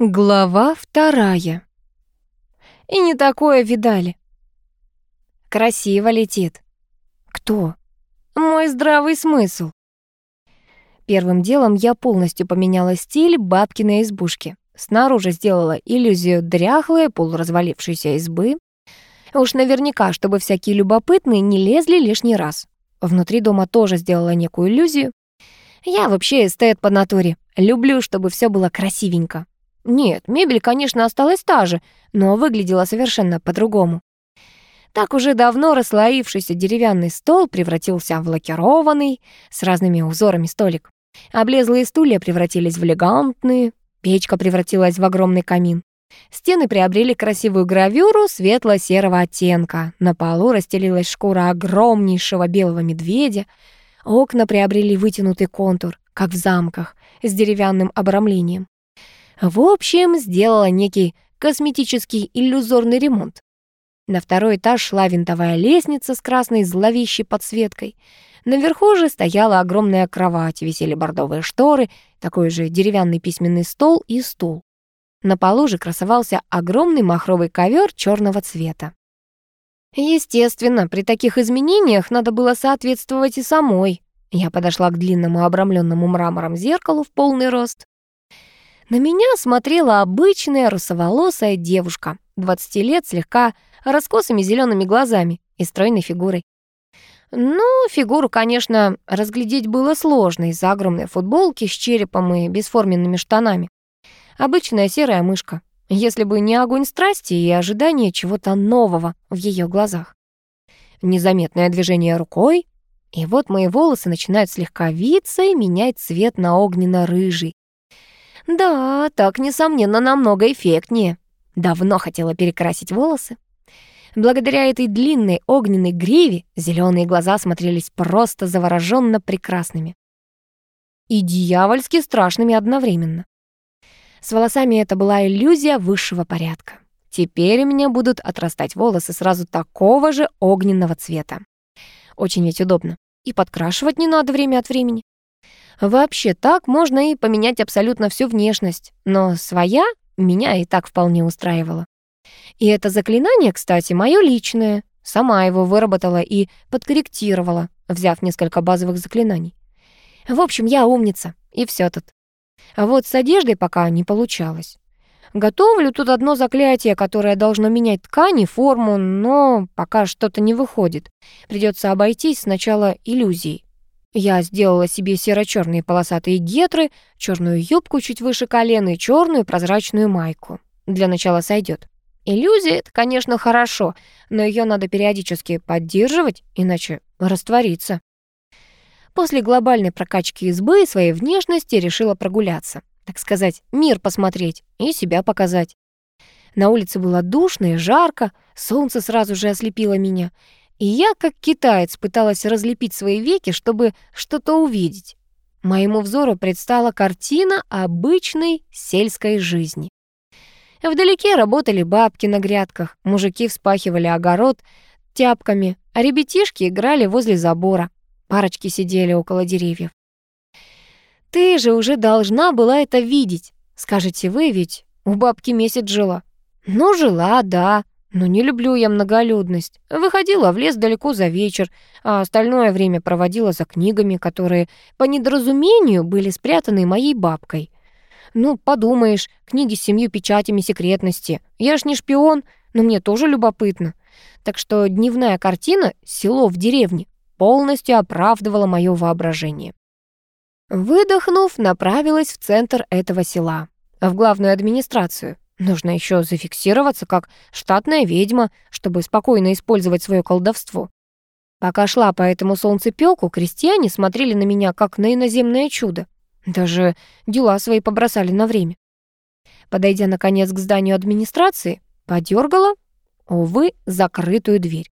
Глава вторая. И не такое видали. Красиво летит. Кто? Мой здравый смысл. Первым делом я полностью поменяла стиль бабкиной избушки. Снаружи сделала иллюзию дряхлой, полуразвалившейся избы. Уж наверняка, чтобы всякие любопытные не лезли лишний раз. Внутри дома тоже сделала некую иллюзию. Я вообще эстет по натуре. Люблю, чтобы все было красивенько. Нет, мебель, конечно, осталась та же, но выглядела совершенно по-другому. Так уже давно расслоившийся деревянный стол превратился в лакированный с разными узорами столик. Облезлые стулья превратились в элегантные, печка превратилась в огромный камин. Стены приобрели красивую гравюру светло-серого оттенка. На полу расстелилась шкура огромнейшего белого медведя. Окна приобрели вытянутый контур, как в замках, с деревянным обрамлением. В общем, сделала некий косметический иллюзорный ремонт. На второй этаж шла винтовая лестница с красной зловещей подсветкой. Наверху же стояла огромная кровать, висели бордовые шторы, такой же деревянный письменный стол и стул. На полу же красовался огромный махровый ковер черного цвета. Естественно, при таких изменениях надо было соответствовать и самой. Я подошла к длинному обрамленному мрамором зеркалу в полный рост. На меня смотрела обычная русоволосая девушка, 20 лет, слегка раскосыми зелеными глазами и стройной фигурой. Ну, фигуру, конечно, разглядеть было сложно из-за огромной футболки с черепом и бесформенными штанами. Обычная серая мышка, если бы не огонь страсти и ожидание чего-то нового в ее глазах. Незаметное движение рукой, и вот мои волосы начинают слегка виться и менять цвет на огненно-рыжий, да, так, несомненно, намного эффектнее. Давно хотела перекрасить волосы. Благодаря этой длинной огненной гриве зеленые глаза смотрелись просто завороженно прекрасными. И дьявольски страшными одновременно. С волосами это была иллюзия высшего порядка. Теперь у меня будут отрастать волосы сразу такого же огненного цвета. Очень ведь удобно. И подкрашивать не надо время от времени. Вообще так можно и поменять абсолютно всю внешность, но своя меня и так вполне устраивала. И это заклинание, кстати, мое личное. Сама его выработала и подкорректировала, взяв несколько базовых заклинаний. В общем, я умница, и все тут. А вот с одеждой пока не получалось. Готовлю тут одно заклятие, которое должно менять ткань и форму, но пока что-то не выходит. Придется обойтись сначала иллюзией. Я сделала себе серо-черные полосатые гетры, черную юбку чуть выше колена и черную прозрачную майку. Для начала сойдет. Иллюзия — это, конечно, хорошо, но ее надо периодически поддерживать, иначе растворится. После глобальной прокачки избы и своей внешности решила прогуляться. Так сказать, мир посмотреть и себя показать. На улице было душно и жарко, солнце сразу же ослепило меня — и я, как китаец, пыталась разлепить свои веки, чтобы что-то увидеть. Моему взору предстала картина обычной сельской жизни. Вдалеке работали бабки на грядках, мужики вспахивали огород тяпками, а ребятишки играли возле забора. Парочки сидели около деревьев. «Ты же уже должна была это видеть», — скажете вы, ведь у бабки месяц жила. «Ну, жила, да, но не люблю я многолюдность. Выходила в лес далеко за вечер, а остальное время проводила за книгами, которые по недоразумению были спрятаны моей бабкой. Ну, подумаешь, книги с семью печатями секретности. Я ж не шпион, но мне тоже любопытно. Так что дневная картина «Село в деревне» полностью оправдывала мое воображение. Выдохнув, направилась в центр этого села, в главную администрацию. Нужно еще зафиксироваться как штатная ведьма, чтобы спокойно использовать свое колдовство. Пока шла по этому солнцепёку, крестьяне смотрели на меня как на иноземное чудо. Даже дела свои побросали на время. Подойдя, наконец, к зданию администрации, подергала, увы, закрытую дверь.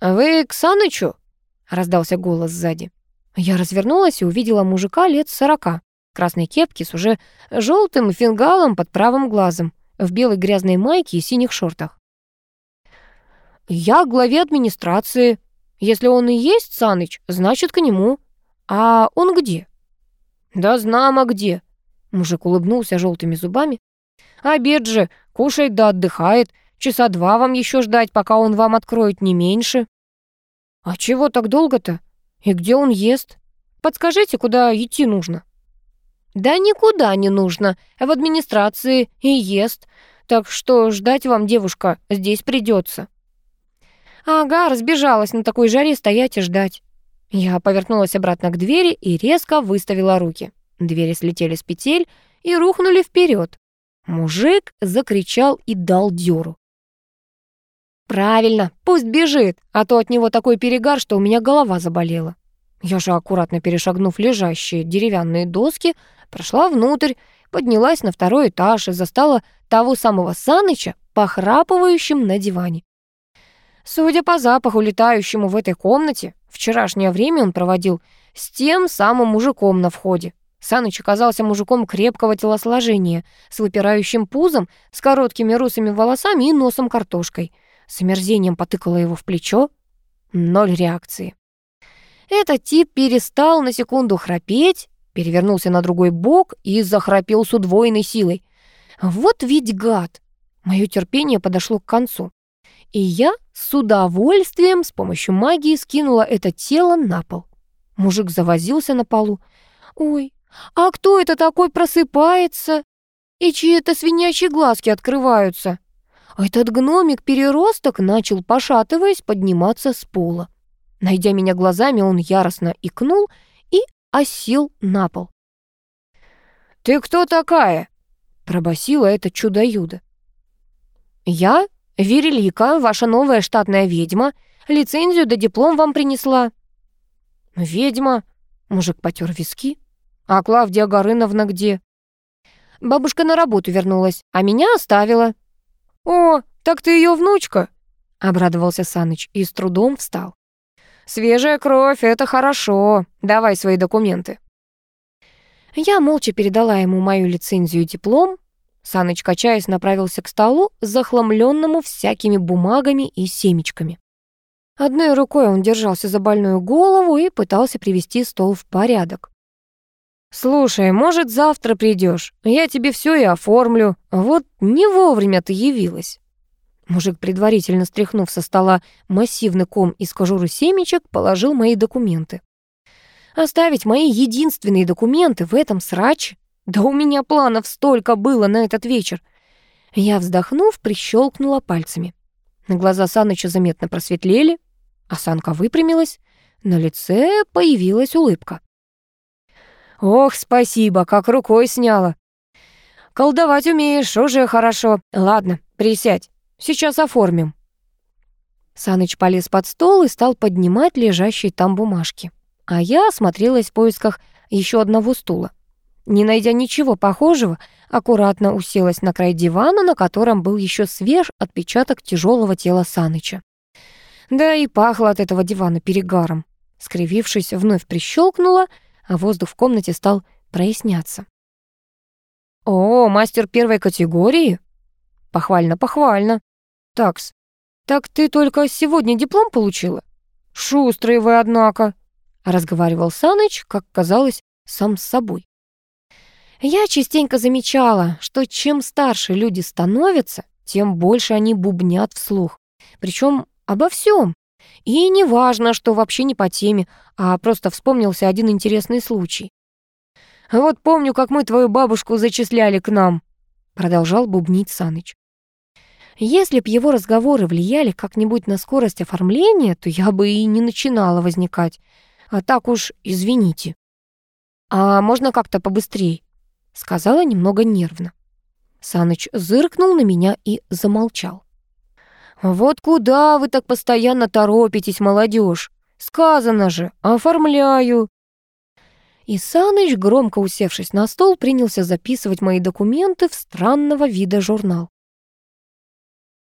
«Вы к Санычу?» — раздался голос сзади. Я развернулась и увидела мужика лет сорока красной кепке с уже желтым фингалом под правым глазом, в белой грязной майке и синих шортах. «Я главе администрации. Если он и есть Саныч, значит, к нему. А он где?» «Да знамо где». Мужик улыбнулся желтыми зубами. Обед же, кушает да отдыхает. Часа два вам еще ждать, пока он вам откроет, не меньше. А чего так долго-то? И где он ест? Подскажите, куда идти нужно? Да никуда не нужно, в администрации и ест. Так что ждать вам, девушка, здесь придется. Ага, разбежалась на такой жаре стоять и ждать. Я повернулась обратно к двери и резко выставила руки. Двери слетели с петель и рухнули вперед. Мужик закричал и дал дёру. «Правильно, пусть бежит, а то от него такой перегар, что у меня голова заболела». Я же, аккуратно перешагнув лежащие деревянные доски, прошла внутрь, поднялась на второй этаж и застала того самого Саныча, похрапывающим на диване. Судя по запаху, летающему в этой комнате, вчерашнее время он проводил с тем самым мужиком на входе. Саныч оказался мужиком крепкого телосложения, с выпирающим пузом, с короткими русыми волосами и носом картошкой. С омерзением потыкала его в плечо. Ноль реакции. Этот тип перестал на секунду храпеть, перевернулся на другой бок и захрапел с удвоенной силой. Вот ведь гад! Мое терпение подошло к концу. И я с удовольствием с помощью магии скинула это тело на пол. Мужик завозился на полу. «Ой, а кто это такой просыпается? И чьи-то свинячьи глазки открываются?» Этот гномик-переросток начал, пошатываясь, подниматься с пола. Найдя меня глазами, он яростно икнул и осел на пол. «Ты кто такая?» — пробасила это чудо-юдо. «Я Верелика, ваша новая штатная ведьма, лицензию да диплом вам принесла». «Ведьма?» — мужик потер виски. «А Клавдия Горыновна где?» «Бабушка на работу вернулась, а меня оставила». «О, так ты ее внучка?» — обрадовался Саныч и с трудом встал. «Свежая кровь — это хорошо. Давай свои документы». Я молча передала ему мою лицензию диплом. Саныч, качаясь, направился к столу, захламленному всякими бумагами и семечками. Одной рукой он держался за больную голову и пытался привести стол в порядок. «Слушай, может, завтра придешь? Я тебе все и оформлю. Вот не вовремя ты явилась». Мужик, предварительно стряхнув со стола массивный ком из кожуры семечек, положил мои документы. Оставить мои единственные документы в этом сраче? Да у меня планов столько было на этот вечер. Я, вздохнув, прищелкнула пальцами. Глаза Саныча заметно просветлели, осанка выпрямилась, на лице появилась улыбка. «Ох, спасибо, как рукой сняла. Колдовать умеешь, уже хорошо. Ладно, присядь. Сейчас оформим». Саныч полез под стол и стал поднимать лежащие там бумажки. А я осмотрелась в поисках еще одного стула. Не найдя ничего похожего, аккуратно уселась на край дивана, на котором был еще свеж отпечаток тяжелого тела Саныча. Да и пахло от этого дивана перегаром. Скривившись, вновь прищелкнула, а воздух в комнате стал проясняться. «О, мастер первой категории? Похвально, похвально. Такс, так ты только сегодня диплом получила? Шустрый вы, однако, разговаривал Саныч, как казалось, сам с собой. Я частенько замечала, что чем старше люди становятся, тем больше они бубнят вслух. Причем обо всем. И не важно, что вообще не по теме, а просто вспомнился один интересный случай. «Вот помню, как мы твою бабушку зачисляли к нам», — продолжал бубнить Саныч. Если б его разговоры влияли как-нибудь на скорость оформления, то я бы и не начинала возникать. А так уж извините. А можно как-то побыстрее? Сказала немного нервно. Саныч зыркнул на меня и замолчал. «Вот куда вы так постоянно торопитесь, молодежь? Сказано же, оформляю». И Саныч, громко усевшись на стол, принялся записывать мои документы в странного вида журнал.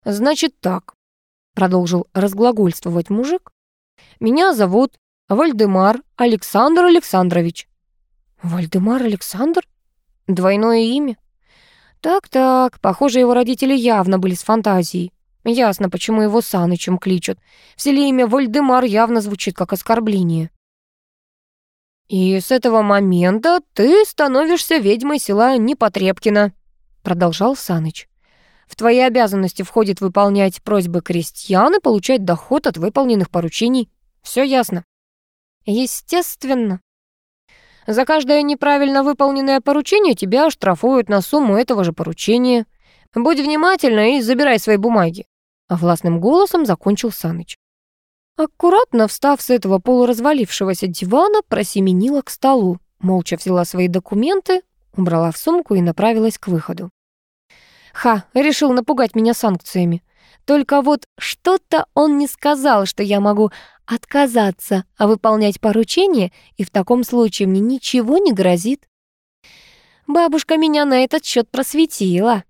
«Значит так», — продолжил разглагольствовать мужик. «Меня зовут Вальдемар Александр Александрович». «Вальдемар Александр? Двойное имя?» «Так-так, похоже, его родители явно были с фантазией. Ясно, почему его Санычем кличут. В селе имя Вальдемар явно звучит как оскорбление». «И с этого момента ты становишься ведьмой села Непотребкина», продолжал Саныч. В твои обязанности входит выполнять просьбы крестьян и получать доход от выполненных поручений. Все ясно. Естественно. За каждое неправильно выполненное поручение тебя оштрафуют на сумму этого же поручения. Будь внимательна и забирай свои бумаги. А властным голосом закончил Саныч. Аккуратно встав с этого полуразвалившегося дивана, просеменила к столу, молча взяла свои документы, убрала в сумку и направилась к выходу. Ха, решил напугать меня санкциями. Только вот что-то он не сказал, что я могу отказаться а выполнять поручение, и в таком случае мне ничего не грозит. Бабушка меня на этот счет просветила.